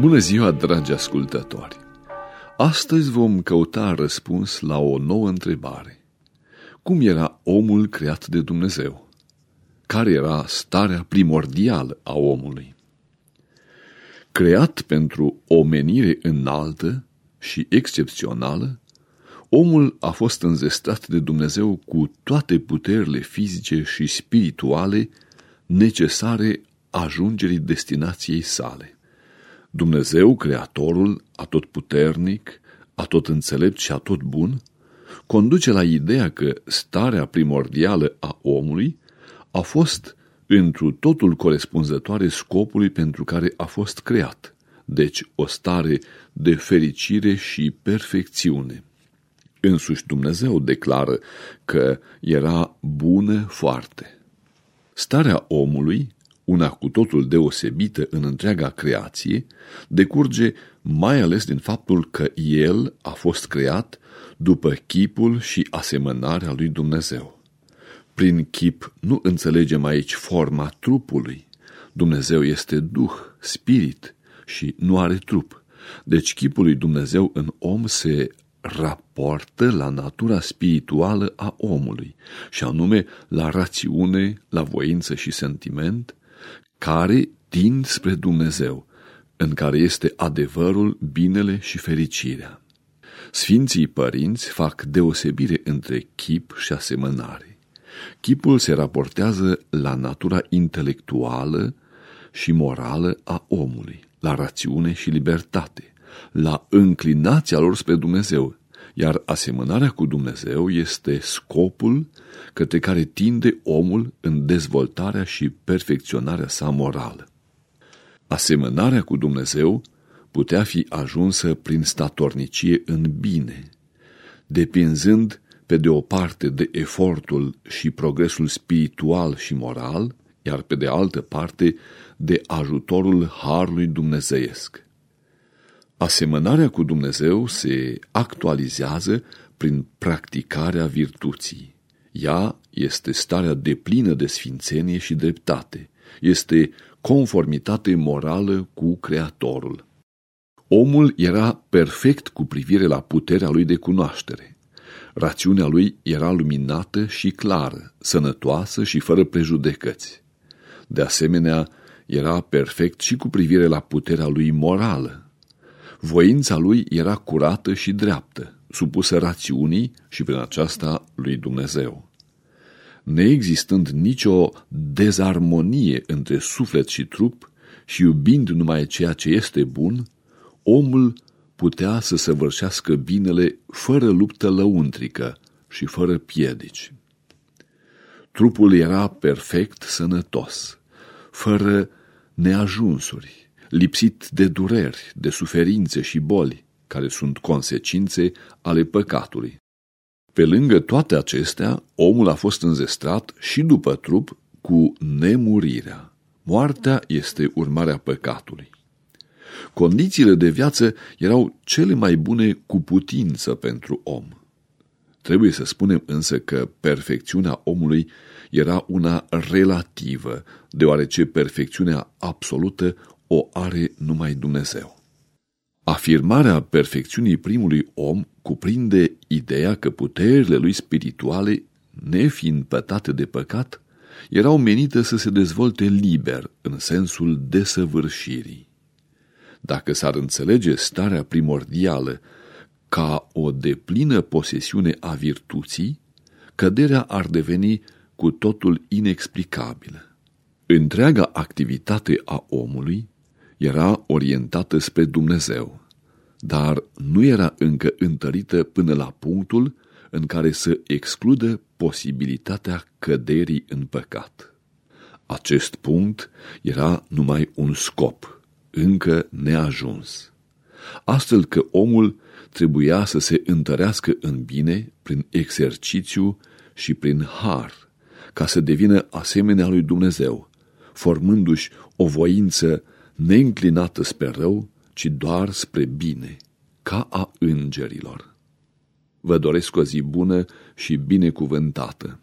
Bună ziua, dragi ascultători! Astăzi vom căuta răspuns la o nouă întrebare. Cum era omul creat de Dumnezeu? Care era starea primordială a omului? Creat pentru omenire înaltă și excepțională, omul a fost înzestrat de Dumnezeu cu toate puterile fizice și spirituale necesare ajungerii destinației sale. Dumnezeu, Creatorul, atotputernic, atot înțelept și atot bun, conduce la ideea că starea primordială a omului a fost întru totul corespunzătoare scopului pentru care a fost creat, deci o stare de fericire și perfecțiune. Însuși Dumnezeu declară că era bună foarte. Starea omului una cu totul deosebită în întreaga creație, decurge mai ales din faptul că el a fost creat după chipul și asemănarea lui Dumnezeu. Prin chip nu înțelegem aici forma trupului. Dumnezeu este duh, spirit și nu are trup. Deci chipul lui Dumnezeu în om se raportă la natura spirituală a omului, și anume la rațiune, la voință și sentiment, care tind spre Dumnezeu, în care este adevărul, binele și fericirea. Sfinții părinți fac deosebire între chip și asemănare. Chipul se raportează la natura intelectuală și morală a omului, la rațiune și libertate, la înclinația lor spre Dumnezeu, iar asemănarea cu Dumnezeu este scopul către care tinde omul în dezvoltarea și perfecționarea sa morală. Asemănarea cu Dumnezeu putea fi ajunsă prin statornicie în bine, depinzând pe de o parte de efortul și progresul spiritual și moral, iar pe de altă parte de ajutorul Harului Dumnezeiesc. Asemănarea cu Dumnezeu se actualizează prin practicarea virtuții. Ea este starea deplină de sfințenie și dreptate. Este conformitate morală cu Creatorul. Omul era perfect cu privire la puterea lui de cunoaștere. Rațiunea lui era luminată și clară, sănătoasă și fără prejudecăți. De asemenea, era perfect și cu privire la puterea lui morală, Voința lui era curată și dreaptă, supusă rațiunii și prin aceasta lui Dumnezeu. Neexistând nicio dezarmonie între suflet și trup și iubind numai ceea ce este bun, omul putea să săvârșească binele fără luptă lăuntrică și fără piedici. Trupul era perfect sănătos, fără neajunsuri, lipsit de dureri, de suferințe și boli, care sunt consecințe ale păcatului. Pe lângă toate acestea, omul a fost înzestrat și după trup cu nemurirea. Moartea este urmarea păcatului. Condițiile de viață erau cele mai bune cu putință pentru om. Trebuie să spunem însă că perfecțiunea omului era una relativă, deoarece perfecțiunea absolută o are numai Dumnezeu. Afirmarea perfecțiunii primului om cuprinde ideea că puterile lui spirituale, nefiind pătate de păcat, erau menite să se dezvolte liber în sensul desăvârșirii. Dacă s-ar înțelege starea primordială ca o deplină posesiune a virtuții, căderea ar deveni cu totul inexplicabilă. Întreaga activitate a omului era orientată spre Dumnezeu, dar nu era încă întărită până la punctul în care să excludă posibilitatea căderii în păcat. Acest punct era numai un scop, încă neajuns. Astfel că omul trebuia să se întărească în bine prin exercițiu și prin har, ca să devină asemenea lui Dumnezeu, formându-și o voință neînclinată spre rău, ci doar spre bine, ca a îngerilor. Vă doresc o zi bună și binecuvântată.